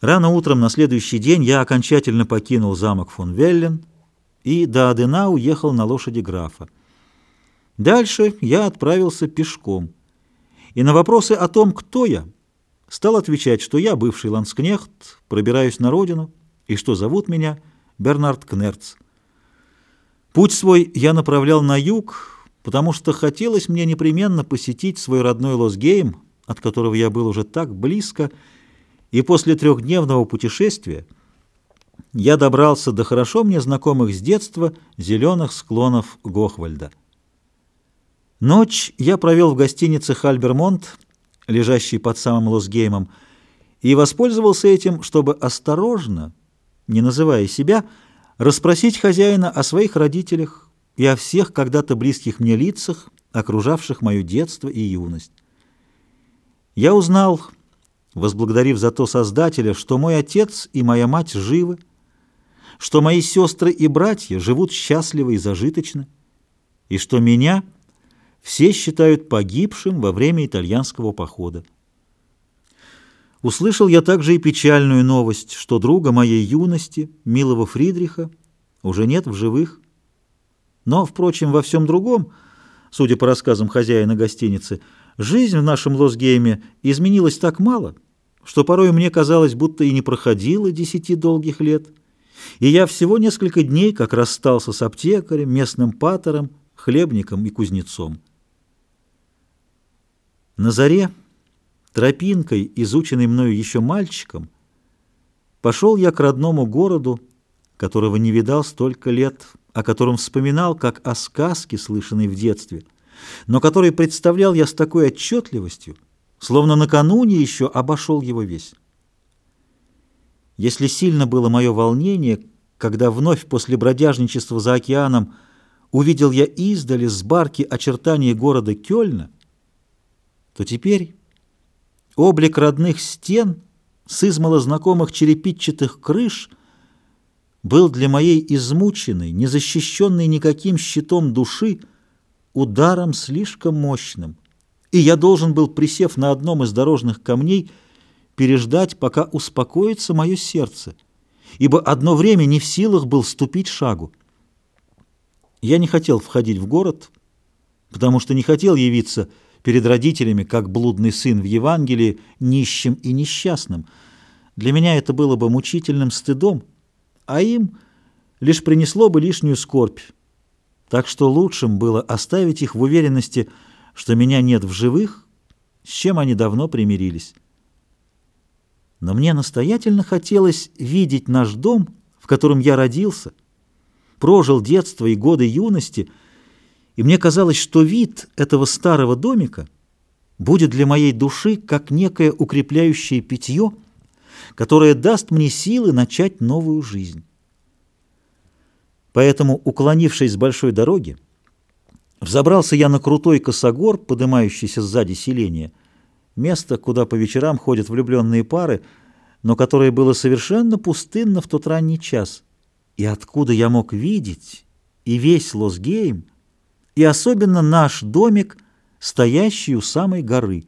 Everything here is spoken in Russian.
Рано утром на следующий день я окончательно покинул замок фон Веллен и до Адена уехал на лошади графа. Дальше я отправился пешком. И на вопросы о том, кто я, стал отвечать, что я бывший ланскнехт, пробираюсь на родину, и что зовут меня Бернард Кнерц. Путь свой я направлял на юг, потому что хотелось мне непременно посетить свой родной Лосгейм, от которого я был уже так близко, и после трехдневного путешествия я добрался до хорошо мне знакомых с детства зеленых склонов Гохвальда. Ночь я провел в гостинице «Хальбермонт», лежащей под самым Лосгеймом, и воспользовался этим, чтобы осторожно, не называя себя, расспросить хозяина о своих родителях и о всех когда-то близких мне лицах, окружавших мое детство и юность. Я узнал возблагодарив за то Создателя, что мой отец и моя мать живы, что мои сестры и братья живут счастливо и зажиточно, и что меня все считают погибшим во время итальянского похода. Услышал я также и печальную новость, что друга моей юности, милого Фридриха, уже нет в живых. Но, впрочем, во всем другом, судя по рассказам хозяина гостиницы, жизнь в нашем Лосгейме изменилась так мало — что порой мне казалось, будто и не проходило десяти долгих лет, и я всего несколько дней как расстался с аптекарем, местным патором, хлебником и кузнецом. На заре, тропинкой, изученной мною еще мальчиком, пошел я к родному городу, которого не видал столько лет, о котором вспоминал, как о сказке, слышанной в детстве, но который представлял я с такой отчетливостью, словно накануне еще обошел его весь. Если сильно было мое волнение, когда вновь после бродяжничества за океаном увидел я издали с барки очертания города Кёльна, то теперь облик родных стен с измало знакомых черепичатых крыш был для моей измученной, незащищенной никаким щитом души ударом слишком мощным и я должен был, присев на одном из дорожных камней, переждать, пока успокоится мое сердце, ибо одно время не в силах был ступить шагу. Я не хотел входить в город, потому что не хотел явиться перед родителями, как блудный сын в Евангелии, нищим и несчастным. Для меня это было бы мучительным стыдом, а им лишь принесло бы лишнюю скорбь. Так что лучшим было оставить их в уверенности, что меня нет в живых, с чем они давно примирились. Но мне настоятельно хотелось видеть наш дом, в котором я родился, прожил детство и годы юности, и мне казалось, что вид этого старого домика будет для моей души как некое укрепляющее питье, которое даст мне силы начать новую жизнь. Поэтому, уклонившись с большой дороги, Взобрался я на крутой косогор, поднимающийся сзади селения, место, куда по вечерам ходят влюбленные пары, но которое было совершенно пустынно в тот ранний час, и откуда я мог видеть и весь Лосгейм, и особенно наш домик, стоящий у самой горы.